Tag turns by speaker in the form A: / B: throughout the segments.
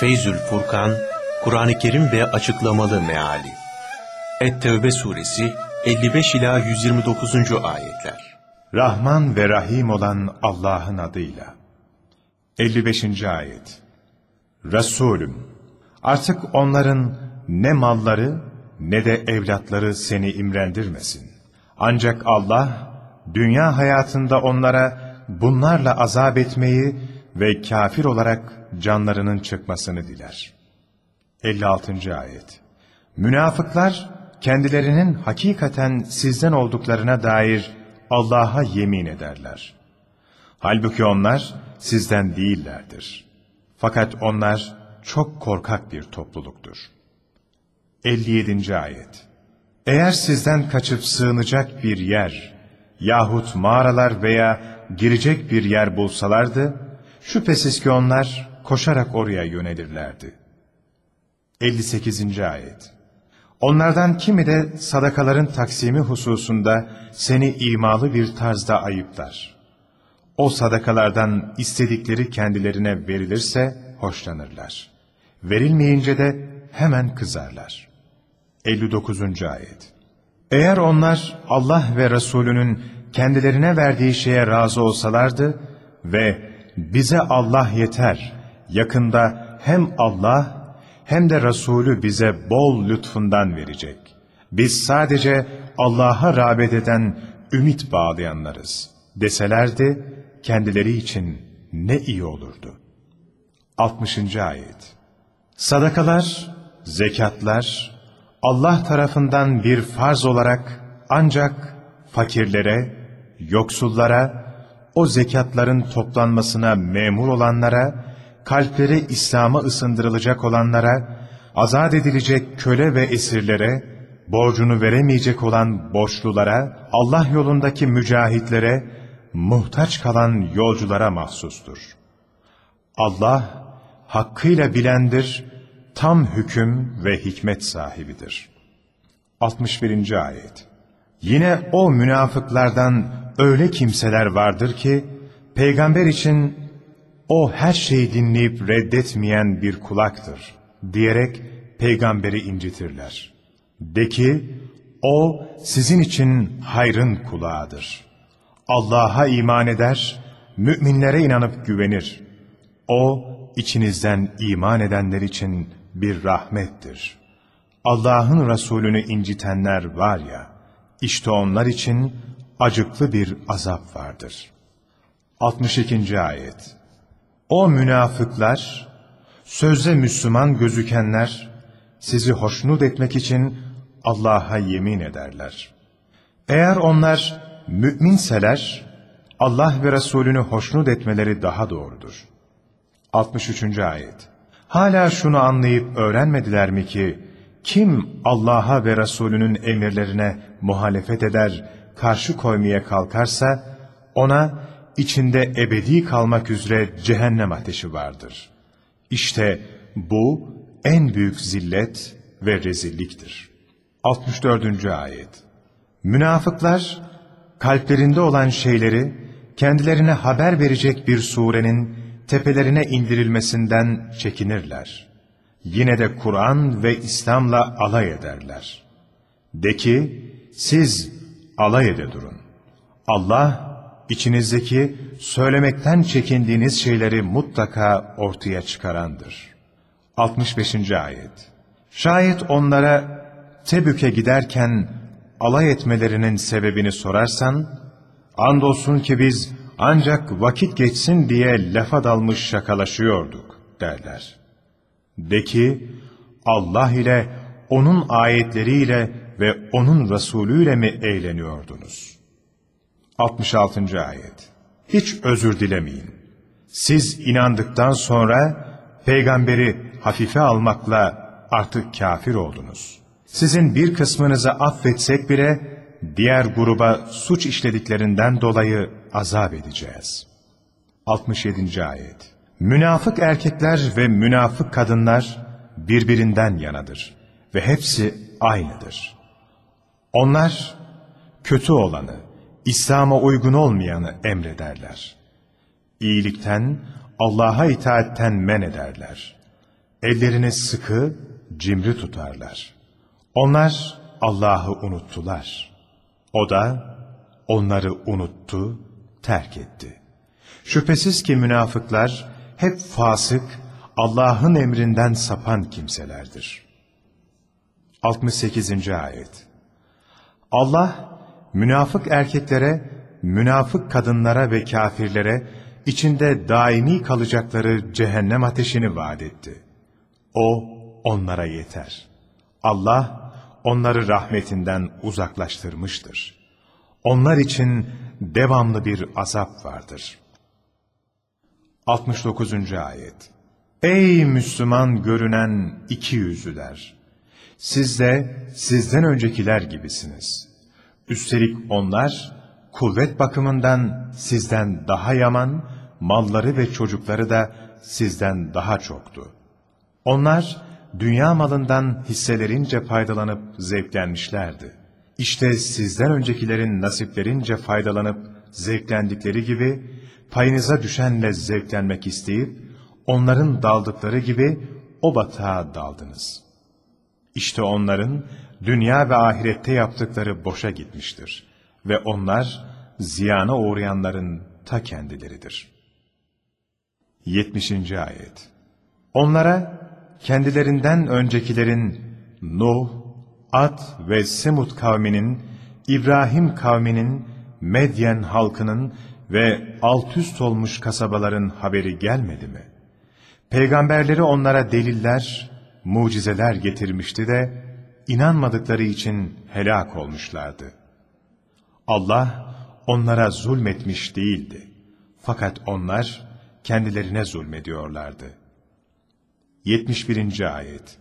A: Feyzül Furkan, Kur'an-ı Kerim ve açıklamalı meali. Et-Tevbe suresi 55 ila 129. ayetler.
B: Rahman ve Rahim olan Allah'ın adıyla. 55. ayet. Resulüm, artık onların ne malları ne de evlatları seni imrendirmesin. Ancak Allah, dünya hayatında onlara bunlarla azap etmeyi ve kafir olarak canlarının çıkmasını diler. 56. ayet. Münafıklar, kendilerinin hakikaten sizden olduklarına dair Allah'a yemin ederler. Halbuki onlar sizden değillerdir. Fakat onlar çok korkak bir topluluktur. 57. ayet Eğer sizden kaçıp sığınacak bir yer yahut mağaralar veya girecek bir yer bulsalardı, şüphesiz ki onlar koşarak oraya yönelirlerdi. 58. ayet Onlardan kimi de sadakaların taksimi hususunda seni imalı bir tarzda ayıplar. O sadakalardan istedikleri kendilerine verilirse hoşlanırlar. Verilmeyince de hemen kızarlar. 59. ayet Eğer onlar Allah ve Resulünün kendilerine verdiği şeye razı olsalardı ve bize Allah yeter, yakında hem Allah hem de Resulü bize bol lütfundan verecek. Biz sadece Allah'a rağbet eden, ümit bağlayanlarız deselerdi, kendileri için ne iyi olurdu. 60. Ayet Sadakalar, zekatlar, Allah tarafından bir farz olarak ancak fakirlere, yoksullara, o zekatların toplanmasına memur olanlara, kalpleri İslam'a ısındırılacak olanlara, azat edilecek köle ve esirlere, borcunu veremeyecek olan borçlulara, Allah yolundaki mücahitlere, muhtaç kalan yolculara mahsustur. Allah, hakkıyla bilendir, tam hüküm ve hikmet sahibidir. 61. Ayet Yine o münafıklardan öyle kimseler vardır ki, peygamber için o her şeyi dinleyip reddetmeyen bir kulaktır diyerek peygamberi incitirler. De ki, o sizin için hayrın kulağıdır. Allah'a iman eder, müminlere inanıp güvenir. O, içinizden iman edenler için bir rahmettir. Allah'ın Resulünü incitenler var ya, işte onlar için acıklı bir azap vardır. 62. Ayet O münafıklar, sözde Müslüman gözükenler, sizi hoşnut etmek için Allah'a yemin ederler. Eğer onlar müminseler, Allah ve Resulünü hoşnut etmeleri daha doğrudur. 63. Ayet Hala şunu anlayıp öğrenmediler mi ki, kim Allah'a ve Resulünün emirlerine muhalefet eder, karşı koymaya kalkarsa, ona içinde ebedi kalmak üzere cehennem ateşi vardır. İşte bu en büyük zillet ve rezilliktir. 64. Ayet Münafıklar, kalplerinde olan şeyleri, kendilerine haber verecek bir surenin tepelerine indirilmesinden çekinirler. Yine de Kur'an ve İslam'la alay ederler. De ki, siz alay ede durun. Allah, içinizdeki söylemekten çekindiğiniz şeyleri mutlaka ortaya çıkarandır. 65. Ayet Şayet onlara Tebük'e giderken alay etmelerinin sebebini sorarsan, andolsun ki biz ancak vakit geçsin diye lafa dalmış şakalaşıyorduk derler. De ki, Allah ile, O'nun ayetleriyle ve O'nun Resulüyle mi eğleniyordunuz? 66. Ayet Hiç özür dilemeyin. Siz inandıktan sonra, peygamberi hafife almakla artık kafir oldunuz. Sizin bir kısmınızı affetsek bile, diğer gruba suç işlediklerinden dolayı azap edeceğiz. 67. Ayet Münafık erkekler ve münafık kadınlar birbirinden yanadır ve hepsi aynıdır. Onlar kötü olanı, İslam'a uygun olmayanı emrederler. İyilikten, Allah'a itaatten men ederler. Ellerini sıkı, cimri tutarlar. Onlar Allah'ı unuttular. O da onları unuttu, terk etti. Şüphesiz ki münafıklar hep fasık, Allah'ın emrinden sapan kimselerdir. 68. Ayet Allah, münafık erkeklere, münafık kadınlara ve kafirlere içinde daimi kalacakları cehennem ateşini vaat etti. O, onlara yeter. Allah, onları rahmetinden uzaklaştırmıştır. Onlar için devamlı bir azap vardır. 69. Ayet Ey Müslüman görünen iki yüzlüler! Siz de sizden öncekiler gibisiniz. Üstelik onlar, kuvvet bakımından sizden daha yaman, malları ve çocukları da sizden daha çoktu. Onlar, dünya malından hisselerince faydalanıp zevklenmişlerdi. İşte sizden öncekilerin nasiplerince faydalanıp zevklendikleri gibi, payınıza düşenle zevklenmek isteyip, onların daldıkları gibi o batağa daldınız. İşte onların dünya ve ahirette yaptıkları boşa gitmiştir. Ve onlar ziyana uğrayanların ta kendileridir. 70. Ayet Onlara kendilerinden öncekilerin Nuh, Ad ve Semud kavminin, İbrahim kavminin, Medyen halkının ve alt üst olmuş kasabaların haberi gelmedi mi? Peygamberleri onlara deliller, mucizeler getirmişti de, inanmadıkları için helak olmuşlardı. Allah onlara zulmetmiş değildi. Fakat onlar kendilerine zulmediyorlardı. 71. Ayet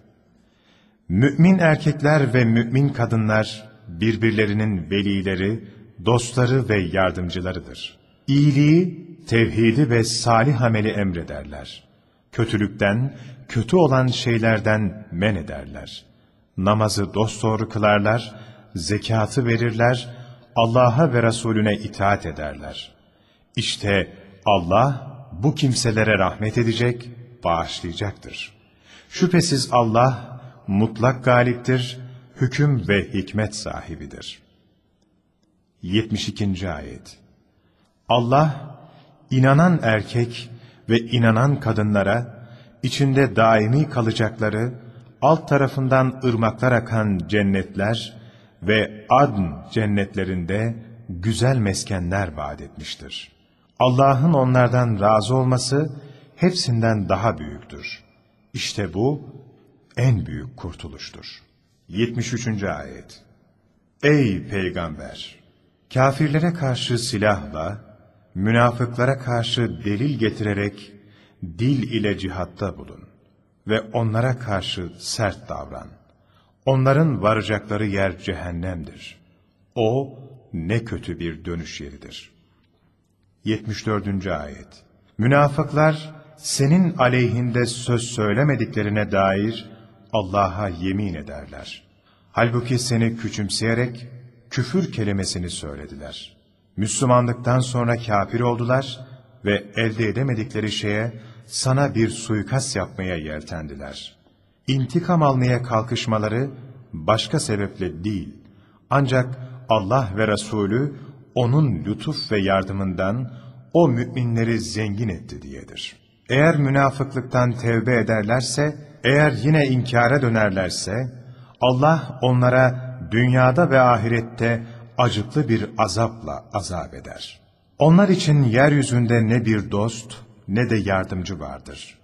B: Mümin erkekler ve mümin kadınlar birbirlerinin velileri, dostları ve yardımcılarıdır. İyiliği, tevhidi ve salih ameli emrederler. Kötülükten, kötü olan şeylerden men ederler. Namazı dosdoğru kılarlar, zekatı verirler, Allah'a ve Resulüne itaat ederler. İşte Allah bu kimselere rahmet edecek, bağışlayacaktır. Şüphesiz Allah mutlak galiptir, hüküm ve hikmet sahibidir. 72. Ayet Allah, inanan erkek ve inanan kadınlara, içinde daimi kalacakları, alt tarafından ırmaklar akan cennetler ve adn cennetlerinde güzel meskenler vaat etmiştir. Allah'ın onlardan razı olması hepsinden daha büyüktür. İşte bu en büyük kurtuluştur. 73. Ayet Ey Peygamber! Kafirlere karşı silahla, münafıklara karşı delil getirerek dil ile cihatta bulun ve onlara karşı sert davran. Onların varacakları yer cehennemdir. O ne kötü bir dönüş yeridir. 74. Ayet Münafıklar senin aleyhinde söz söylemediklerine dair Allah'a yemin ederler. Halbuki seni küçümseyerek küfür kelimesini söylediler. Müslümanlıktan sonra kafir oldular ve elde edemedikleri şeye sana bir suikast yapmaya yeltendiler. İntikam almaya kalkışmaları başka sebeple değil, ancak Allah ve Resulü onun lütuf ve yardımından o müminleri zengin etti diyedir. Eğer münafıklıktan tevbe ederlerse, eğer yine inkara dönerlerse, Allah onlara dünyada ve ahirette acıklı bir azapla azap eder. Onlar için yeryüzünde ne bir dost ne de yardımcı vardır.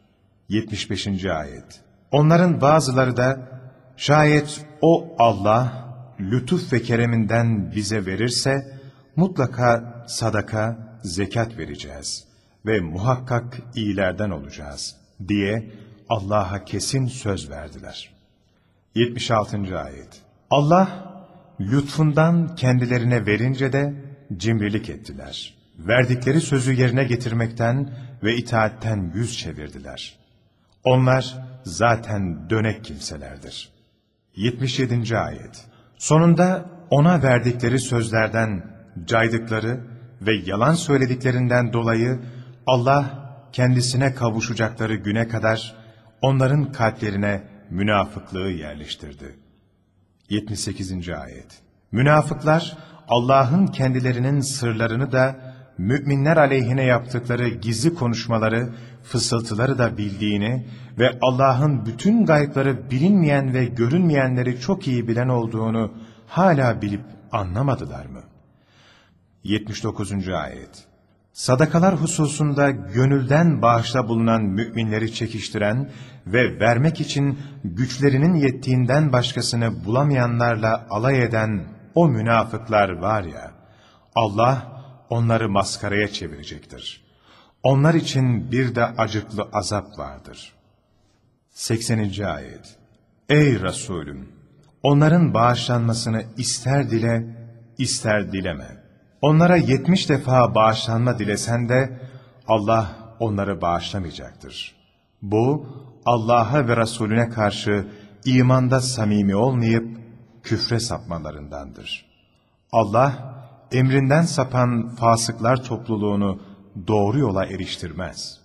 B: 75. Ayet Onların bazıları da şayet o Allah lütuf ve kereminden bize verirse mutlaka sadaka, zekat vereceğiz ve muhakkak iyilerden olacağız diye Allah'a kesin söz verdiler. 76. Ayet Allah lütfundan kendilerine verince de cimrilik ettiler. Verdikleri sözü yerine getirmekten ve itaatten yüz çevirdiler. Onlar zaten dönek kimselerdir. 77. Ayet Sonunda ona verdikleri sözlerden caydıkları ve yalan söylediklerinden dolayı Allah kendisine kavuşacakları güne kadar onların kalplerine münafıklığı yerleştirdi. 78. Ayet Münafıklar, Allah'ın kendilerinin sırlarını da, müminler aleyhine yaptıkları gizli konuşmaları, fısıltıları da bildiğini ve Allah'ın bütün gaybları bilinmeyen ve görünmeyenleri çok iyi bilen olduğunu hala bilip anlamadılar mı? 79. Ayet Sadakalar hususunda gönülden bağışta bulunan müminleri çekiştiren ve vermek için güçlerinin yettiğinden başkasını bulamayanlarla alay eden o münafıklar var ya, Allah onları maskaraya çevirecektir. Onlar için bir de acıklı azap vardır. 80. Ayet Ey Resulüm! Onların bağışlanmasını ister dile, ister dileme. Onlara yetmiş defa bağışlanma dilesen de Allah onları bağışlamayacaktır. Bu Allah'a ve Resulüne karşı imanda samimi olmayıp küfre sapmalarındandır. Allah emrinden sapan fasıklar topluluğunu doğru yola eriştirmez.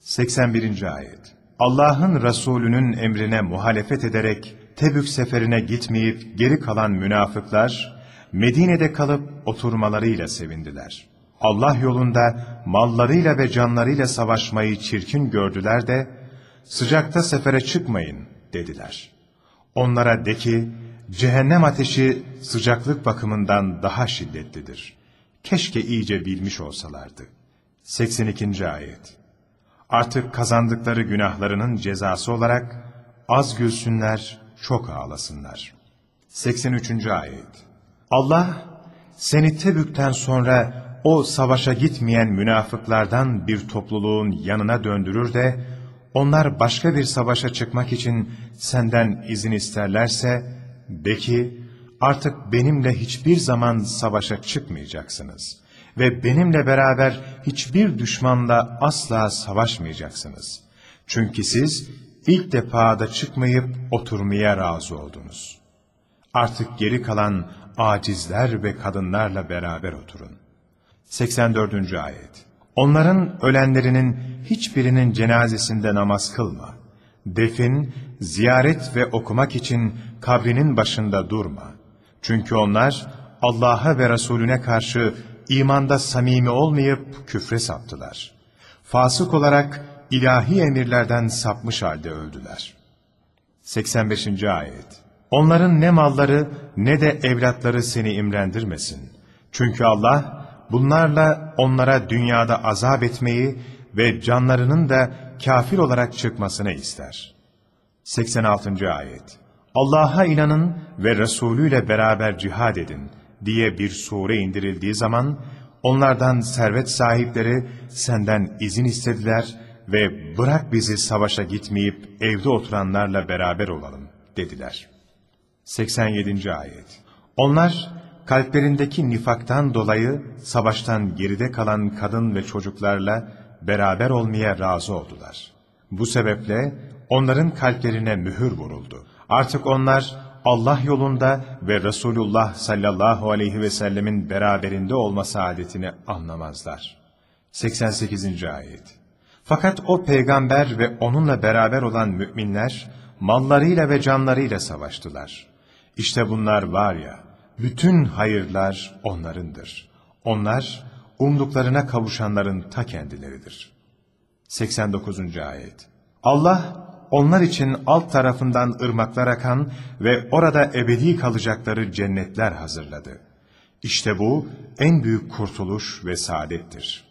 B: 81. Ayet Allah'ın Resulünün emrine muhalefet ederek Tebük seferine gitmeyip geri kalan münafıklar, Medine'de kalıp oturmalarıyla sevindiler. Allah yolunda mallarıyla ve canlarıyla savaşmayı çirkin gördüler de, sıcakta sefere çıkmayın dediler. Onlara de ki, cehennem ateşi sıcaklık bakımından daha şiddetlidir. Keşke iyice bilmiş olsalardı. 82. Ayet Artık kazandıkları günahlarının cezası olarak az gülsünler, çok ağlasınlar. 83. Ayet Allah seni Tebük'ten sonra o savaşa gitmeyen münafıklardan bir topluluğun yanına döndürür de onlar başka bir savaşa çıkmak için senden izin isterlerse de ki artık benimle hiçbir zaman savaşa çıkmayacaksınız ve benimle beraber hiçbir düşmanla asla savaşmayacaksınız. Çünkü siz ilk defada çıkmayıp oturmaya razı oldunuz. Artık geri kalan acizler ve kadınlarla beraber oturun. 84. Ayet Onların ölenlerinin hiçbirinin cenazesinde namaz kılma. Defin, ziyaret ve okumak için kabrinin başında durma. Çünkü onlar Allah'a ve Resulüne karşı imanda samimi olmayıp küfre saptılar. Fasık olarak ilahi emirlerden sapmış halde öldüler. 85. Ayet Onların ne malları ne de evlatları seni imrendirmesin. Çünkü Allah bunlarla onlara dünyada azap etmeyi ve canlarının da kafir olarak çıkmasını ister. 86. Ayet Allah'a inanın ve Resulü ile beraber cihad edin diye bir sure indirildiği zaman onlardan servet sahipleri senden izin istediler ve bırak bizi savaşa gitmeyip evde oturanlarla beraber olalım dediler. 87. Ayet Onlar kalplerindeki nifaktan dolayı savaştan geride kalan kadın ve çocuklarla beraber olmaya razı oldular. Bu sebeple onların kalplerine mühür vuruldu. Artık onlar Allah yolunda ve Resulullah sallallahu aleyhi ve sellemin beraberinde olma saadetini anlamazlar. 88. Ayet Fakat o peygamber ve onunla beraber olan müminler, mallarıyla ve canlarıyla savaştılar. İşte bunlar var ya, bütün hayırlar onlarındır. Onlar, umduklarına kavuşanların ta kendileridir. 89. Ayet Allah, onlar için alt tarafından ırmaklar akan ve orada ebedi kalacakları cennetler hazırladı. İşte bu en büyük kurtuluş ve saadettir.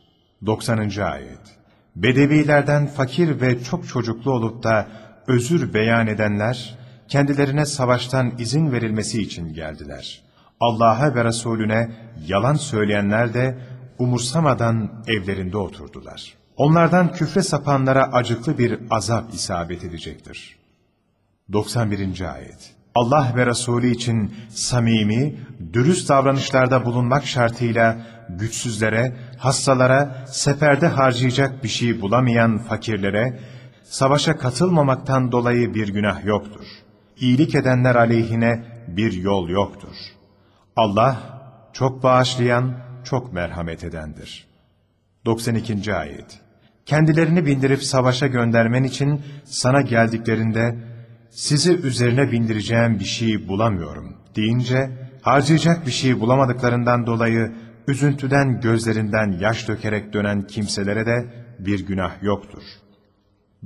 B: 90. Ayet Bedevilerden fakir ve çok çocuklu olup da özür beyan edenler, kendilerine savaştan izin verilmesi için geldiler. Allah'a ve Resulüne yalan söyleyenler de umursamadan evlerinde oturdular. Onlardan küfre sapanlara acıklı bir azap isabet edecektir. 91. Ayet Allah ve Resulü için samimi, dürüst davranışlarda bulunmak şartıyla güçsüzlere, hastalara, seferde harcayacak bir şey bulamayan fakirlere, savaşa katılmamaktan dolayı bir günah yoktur. İyilik edenler aleyhine bir yol yoktur. Allah çok bağışlayan, çok merhamet edendir. 92. Ayet kendilerini bindirip savaşa göndermen için sana geldiklerinde sizi üzerine bindireceğim bir şey bulamıyorum deyince harcayacak bir şey bulamadıklarından dolayı üzüntüden gözlerinden yaş dökerek dönen kimselere de bir günah yoktur.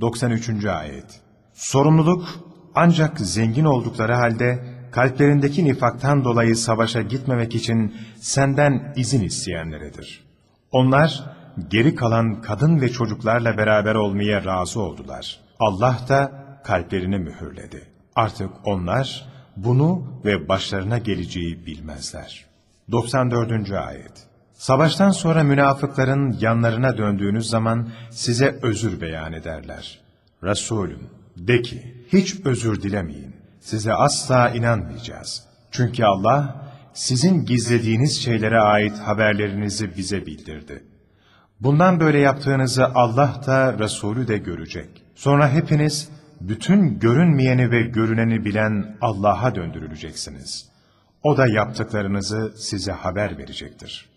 B: 93. Ayet Sorumluluk ancak zengin oldukları halde kalplerindeki nifaktan dolayı savaşa gitmemek için senden izin isteyenleredir. Onlar geri kalan kadın ve çocuklarla beraber olmaya razı oldular. Allah da kalplerini mühürledi. Artık onlar bunu ve başlarına geleceği bilmezler. 94. Ayet Savaştan sonra münafıkların yanlarına döndüğünüz zaman size özür beyan ederler. Resulüm de ki hiç özür dilemeyin. Size asla inanmayacağız. Çünkü Allah sizin gizlediğiniz şeylere ait haberlerinizi bize bildirdi. Bundan böyle yaptığınızı Allah da Resulü de görecek. Sonra hepiniz bütün görünmeyeni ve görüneni bilen Allah'a döndürüleceksiniz. O da yaptıklarınızı size haber verecektir.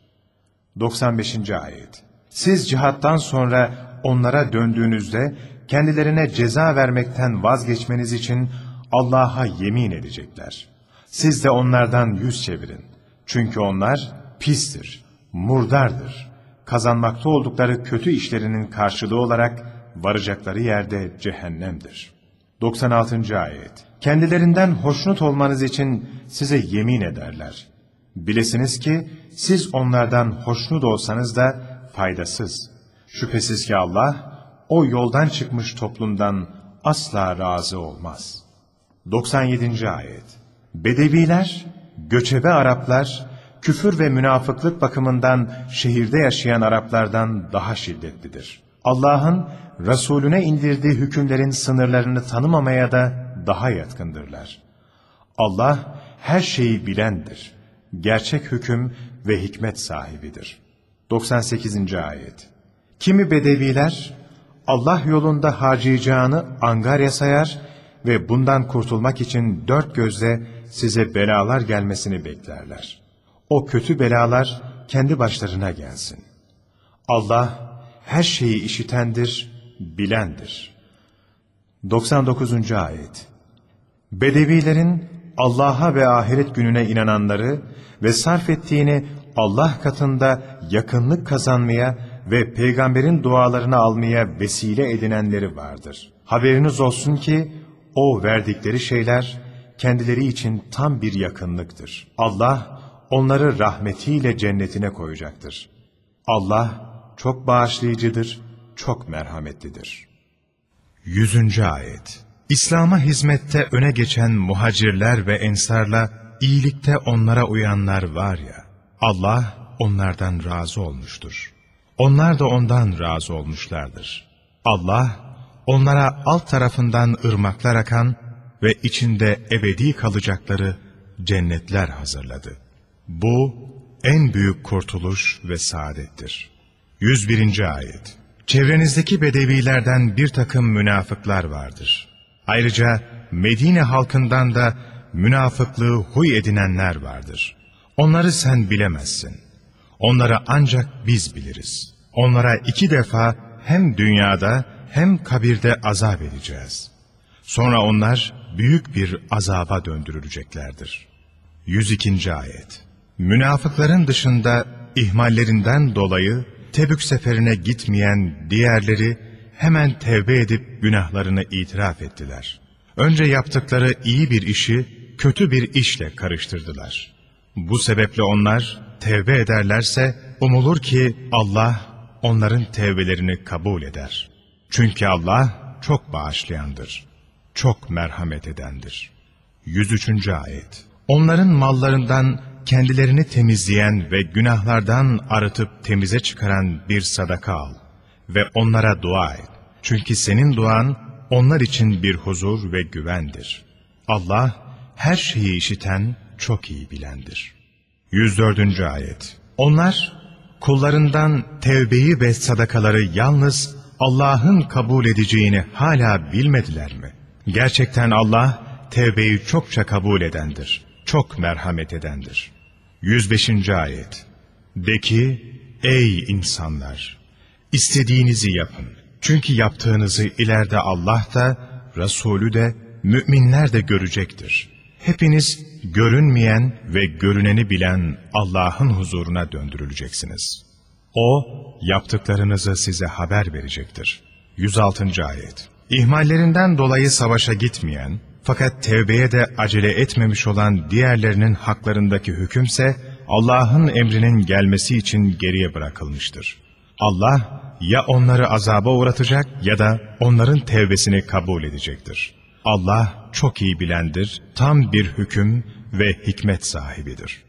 B: 95. Ayet Siz cihattan sonra onlara döndüğünüzde kendilerine ceza vermekten vazgeçmeniz için Allah'a yemin edecekler. Siz de onlardan yüz çevirin. Çünkü onlar pistir, murdardır. Kazanmakta oldukları kötü işlerinin karşılığı olarak varacakları yerde cehennemdir. 96. Ayet Kendilerinden hoşnut olmanız için size yemin ederler. Bilesiniz ki siz onlardan hoşnut olsanız da faydasız. Şüphesiz ki Allah o yoldan çıkmış toplumdan asla razı olmaz. 97. Ayet Bedeviler, göçebe Araplar, küfür ve münafıklık bakımından şehirde yaşayan Araplardan daha şiddetlidir. Allah'ın Resulüne indirdiği hükümlerin sınırlarını tanımamaya da daha yatkındırlar. Allah her şeyi bilendir. Gerçek hüküm ve hikmet sahibidir. 98. Ayet Kimi bedeviler Allah yolunda harcayacağını angarya sayar ve bundan kurtulmak için dört gözle size belalar gelmesini beklerler. O kötü belalar kendi başlarına gelsin. Allah her şeyi işitendir, bilendir. 99. Ayet Bedevilerin Allah'a ve ahiret gününe inananları ve sarf ettiğini Allah katında yakınlık kazanmaya ve peygamberin dualarını almaya vesile edinenleri vardır. Haberiniz olsun ki o verdikleri şeyler kendileri için tam bir yakınlıktır. Allah onları rahmetiyle cennetine koyacaktır. Allah çok bağışlayıcıdır, çok merhametlidir. 100. Ayet İslam'a hizmette öne geçen muhacirler ve ensarla iyilikte onlara uyanlar var ya, Allah onlardan razı olmuştur. Onlar da ondan razı olmuşlardır. Allah onlara alt tarafından ırmaklar akan ve içinde ebedi kalacakları cennetler hazırladı. Bu en büyük kurtuluş ve saadettir. 101. Ayet Çevrenizdeki bedevilerden bir takım münafıklar vardır. Ayrıca Medine halkından da münafıklığı huy edinenler vardır. Onları sen bilemezsin. Onları ancak biz biliriz. Onlara iki defa hem dünyada hem kabirde azap edeceğiz. Sonra onlar büyük bir azaba döndürüleceklerdir. 102. Ayet Münafıkların dışında ihmallerinden dolayı Tebük seferine gitmeyen diğerleri hemen tevbe edip günahlarını itiraf ettiler. Önce yaptıkları iyi bir işi kötü bir işle karıştırdılar. Bu sebeple onlar tevbe ederlerse umulur ki Allah onların tevbelerini kabul eder. Çünkü Allah çok bağışlayandır, çok merhamet edendir. 103. Ayet Onların mallarından kendilerini temizleyen ve günahlardan arıtıp temize çıkaran bir sadaka al ve onlara dua et. Çünkü senin duan onlar için bir huzur ve güvendir. Allah her şeyi işiten, çok iyi bilendir. 104. Ayet Onlar kullarından tevbeyi ve sadakaları yalnız Allah'ın kabul edeceğini hala bilmediler mi? Gerçekten Allah tevbeyi çokça kabul edendir, çok merhamet edendir. 105. Ayet De ki, ey insanlar! istediğinizi yapın. Çünkü yaptığınızı ileride Allah da, Resulü de, müminler de görecektir. Hepiniz görünmeyen ve görüneni bilen Allah'ın huzuruna döndürüleceksiniz. O, yaptıklarınızı size haber verecektir. 106. Ayet İhmallerinden dolayı savaşa gitmeyen, fakat tevbeye de acele etmemiş olan diğerlerinin haklarındaki hükümse, Allah'ın emrinin gelmesi için geriye bırakılmıştır. Allah, ya onları azaba uğratacak ya da onların tevbesini kabul edecektir. Allah çok iyi bilendir, tam bir hüküm ve hikmet sahibidir.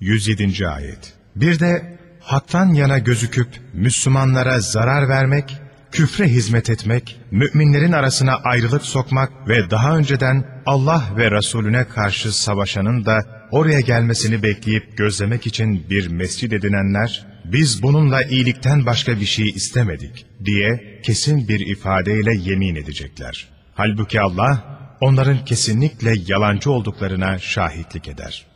B: 107. Ayet Bir de haktan yana gözüküp Müslümanlara zarar vermek, küfre hizmet etmek, müminlerin arasına ayrılık sokmak ve daha önceden Allah ve Resulüne karşı savaşanın da oraya gelmesini bekleyip gözlemek için bir mescid edinenler, biz bununla iyilikten başka bir şey istemedik diye kesin bir ifadeyle yemin edecekler. Halbuki Allah onların kesinlikle yalancı olduklarına şahitlik eder.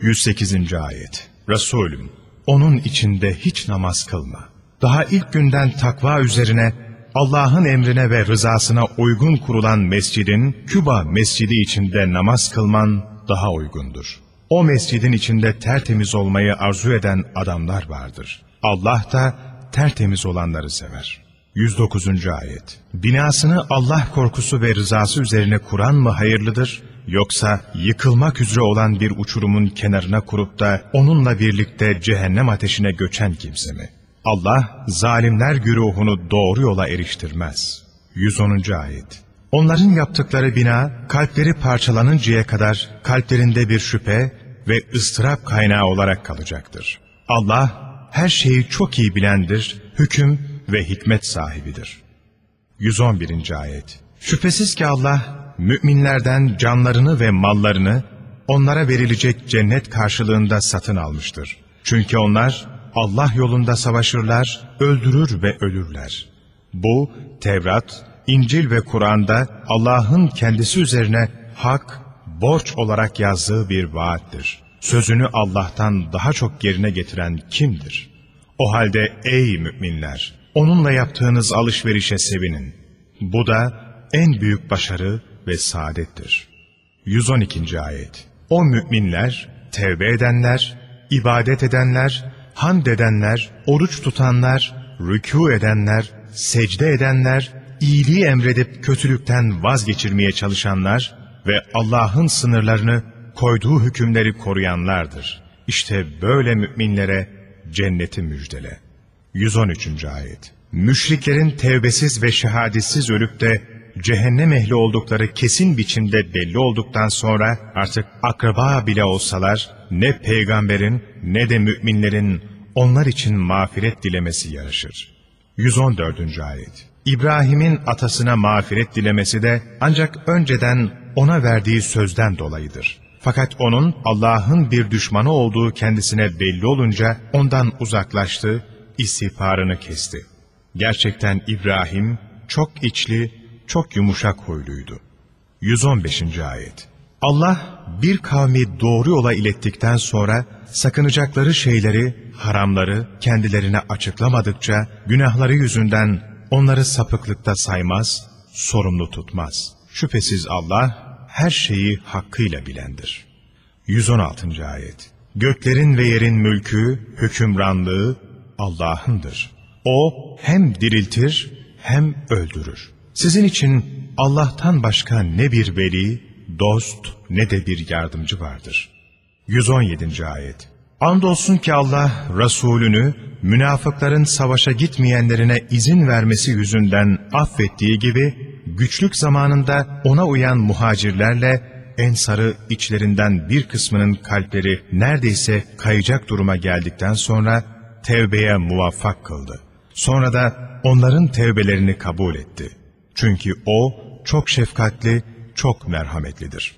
B: 108. Ayet Resulüm, onun içinde hiç namaz kılma. Daha ilk günden takva üzerine Allah'ın emrine ve rızasına uygun kurulan mescidin Küba mescidi içinde namaz kılman daha uygundur. O mescidin içinde tertemiz olmayı arzu eden adamlar vardır. Allah da tertemiz olanları sever. 109. Ayet Binasını Allah korkusu ve rızası üzerine kuran mı hayırlıdır, yoksa yıkılmak üzere olan bir uçurumun kenarına kurup da onunla birlikte cehennem ateşine göçen kimse mi? Allah zalimler güruhunu doğru yola eriştirmez. 110. Ayet Onların yaptıkları bina kalpleri parçalanıncaya kadar kalplerinde bir şüphe ve ıstırap kaynağı olarak kalacaktır. Allah her şeyi çok iyi bilendir, hüküm ve hikmet sahibidir. 111. Ayet Şüphesiz ki Allah müminlerden canlarını ve mallarını onlara verilecek cennet karşılığında satın almıştır. Çünkü onlar Allah yolunda savaşırlar, öldürür ve ölürler. Bu Tevrat, İncil ve Kur'an'da Allah'ın kendisi üzerine hak, borç olarak yazdığı bir vaattir. Sözünü Allah'tan daha çok yerine getiren kimdir? O halde ey müminler, onunla yaptığınız alışverişe sevinin. Bu da en büyük başarı ve saadettir. 112. Ayet O müminler, tevbe edenler, ibadet edenler, hamd edenler, oruç tutanlar, rükû edenler, secde edenler, iyiliği emredip kötülükten vazgeçirmeye çalışanlar ve Allah'ın sınırlarını, koyduğu hükümleri koruyanlardır. İşte böyle müminlere cenneti müjdele. 113. Ayet Müşriklerin tevbesiz ve şehadetsiz ölüp de cehennem ehli oldukları kesin biçimde belli olduktan sonra artık akraba bile olsalar ne peygamberin ne de müminlerin onlar için mağfiret dilemesi yaraşır. 114. Ayet İbrahim'in atasına mağfiret dilemesi de ancak önceden ona verdiği sözden dolayıdır. Fakat onun Allah'ın bir düşmanı olduğu kendisine belli olunca ondan uzaklaştı, istihbarını kesti. Gerçekten İbrahim çok içli, çok yumuşak huyluydu. 115. Ayet Allah bir kavmi doğru yola ilettikten sonra sakınacakları şeyleri, haramları kendilerine açıklamadıkça günahları yüzünden onları sapıklıkta saymaz, sorumlu tutmaz. Şüphesiz Allah her şeyi hakkıyla bilendir. 116. Ayet Göklerin ve yerin mülkü, hükümranlığı Allah'ındır. O hem diriltir hem öldürür. Sizin için Allah'tan başka ne bir veli, dost ne de bir yardımcı vardır. 117. Ayet Andolsun ki Allah Resulünü münafıkların savaşa gitmeyenlerine izin vermesi yüzünden affettiği gibi güçlük zamanında ona uyan muhacirlerle Ensar'ı içlerinden bir kısmının kalpleri neredeyse kayacak duruma geldikten sonra tevbeye muvaffak kıldı. Sonra da onların tevbelerini kabul etti. Çünkü O çok şefkatli, çok merhametlidir.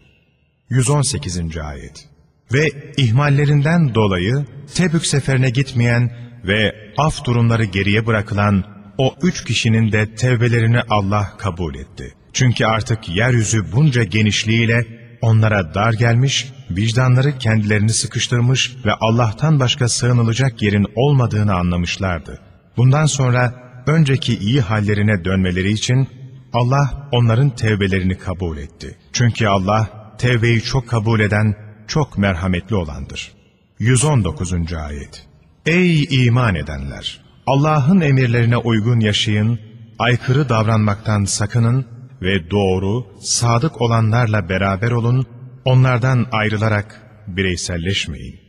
B: 118. Ayet Ve ihmallerinden dolayı Tebük seferine gitmeyen ve af durumları geriye bırakılan o üç kişinin de tevbelerini Allah kabul etti. Çünkü artık yeryüzü bunca genişliğiyle onlara dar gelmiş, vicdanları kendilerini sıkıştırmış ve Allah'tan başka sığınılacak yerin olmadığını anlamışlardı. Bundan sonra önceki iyi hallerine dönmeleri için Allah onların tevbelerini kabul etti. Çünkü Allah tevbeyi çok kabul eden, çok merhametli olandır. 119. Ayet Ey iman edenler! Allah'ın emirlerine uygun yaşayın, aykırı davranmaktan sakının ve doğru, sadık olanlarla beraber olun, onlardan ayrılarak bireyselleşmeyin.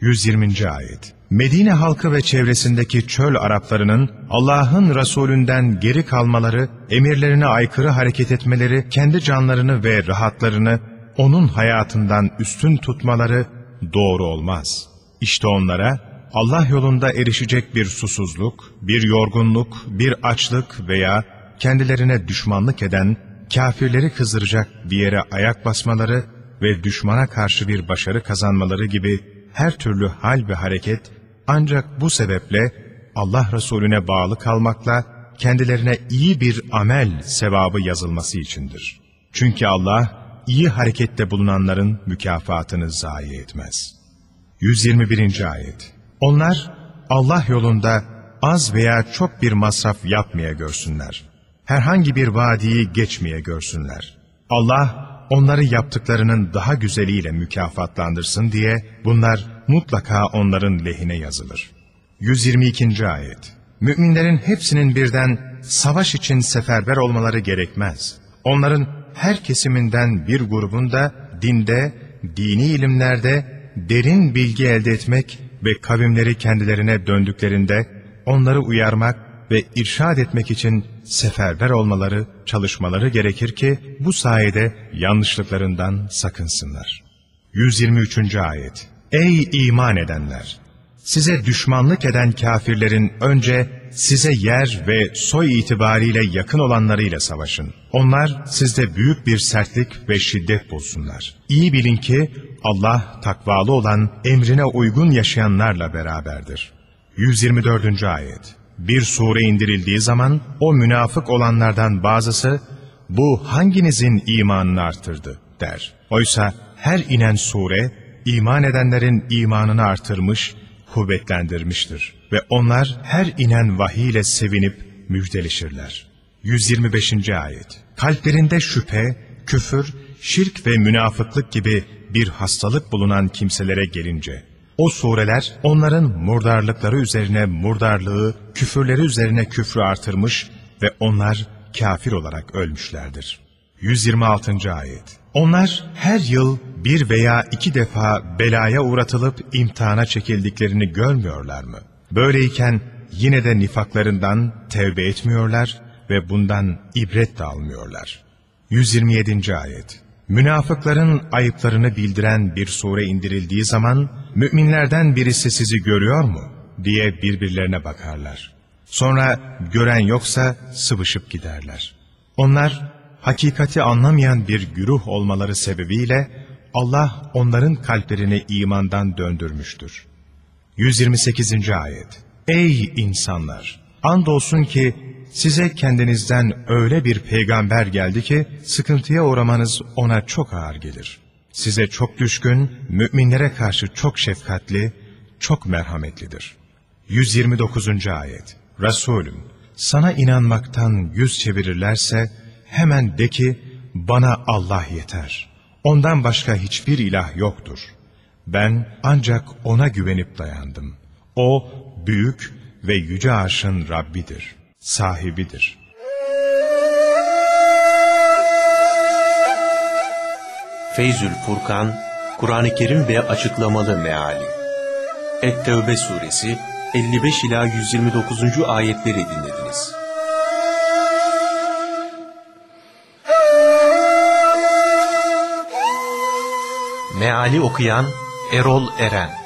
B: 120. Ayet Medine halkı ve çevresindeki çöl Araplarının Allah'ın Resulünden geri kalmaları, emirlerine aykırı hareket etmeleri, kendi canlarını ve rahatlarını onun hayatından üstün tutmaları doğru olmaz. İşte onlara Allah yolunda erişecek bir susuzluk, bir yorgunluk, bir açlık veya kendilerine düşmanlık eden, kafirleri kızdıracak bir yere ayak basmaları ve düşmana karşı bir başarı kazanmaları gibi her türlü hal ve hareket ancak bu sebeple Allah Resulüne bağlı kalmakla kendilerine iyi bir amel sevabı yazılması içindir. Çünkü Allah iyi harekette bulunanların mükafatını zayi etmez. 121. Ayet Onlar Allah yolunda az veya çok bir masraf yapmaya görsünler. Herhangi bir vadiyi geçmeye görsünler. Allah onları yaptıklarının daha güzeliyle mükafatlandırsın diye bunlar mutlaka onların lehine yazılır. 122. Ayet Müminlerin hepsinin birden savaş için seferber olmaları gerekmez. Onların her kesiminden bir grubun da dinde, dini ilimlerde derin bilgi elde etmek ve kavimleri kendilerine döndüklerinde onları uyarmak ve irşad etmek için seferber olmaları, çalışmaları gerekir ki bu sayede yanlışlıklarından sakınsınlar. 123. Ayet Ey iman edenler! Size düşmanlık eden kafirlerin önce size yer ve soy itibariyle yakın olanlarıyla savaşın. Onlar sizde büyük bir sertlik ve şiddet bulsunlar. İyi bilin ki Allah takvalı olan, emrine uygun yaşayanlarla beraberdir. 124. Ayet Bir sure indirildiği zaman o münafık olanlardan bazısı, bu hanginizin imanını artırdı der. Oysa her inen sure, iman edenlerin imanını artırmış, kuvvetlendirmiştir. Ve onlar her inen vahiy ile sevinip müjdelişirler. 125. Ayet Kalplerinde şüphe, küfür, şirk ve münafıklık gibi bir hastalık bulunan kimselere gelince, o sureler onların murdarlıkları üzerine murdarlığı, küfürleri üzerine küfrü artırmış ve onlar kafir olarak ölmüşlerdir. 126. Ayet Onlar her yıl bir veya iki defa belaya uğratılıp imtihana çekildiklerini görmüyorlar mı? Böyleyken yine de nifaklarından tevbe etmiyorlar ve bundan ibret de almıyorlar. 127. Ayet Münafıkların ayıplarını bildiren bir sure indirildiği zaman, müminlerden birisi sizi görüyor mu? diye birbirlerine bakarlar. Sonra gören yoksa sıvışıp giderler. Onlar, hakikati anlamayan bir güruh olmaları sebebiyle, Allah onların kalplerini imandan döndürmüştür. 128. Ayet Ey insanlar! Andolsun ki size kendinizden öyle bir peygamber geldi ki sıkıntıya uğramanız ona çok ağır gelir. Size çok düşkün, müminlere karşı çok şefkatli, çok merhametlidir. 129. Ayet Resulüm, sana inanmaktan yüz çevirirlerse hemen de ki bana Allah yeter. Ondan başka hiçbir ilah yoktur. Ben ancak ona güvenip dayandım. O büyük ve yüce arşın Rabbidir, sahibidir.
A: Feyzül Furkan, Kur'an-ı Kerim ve açıklamalı meali. Et-Tevbe suresi 55 ila 129. ayetleri dinlediniz. Meali okuyan Erol Eren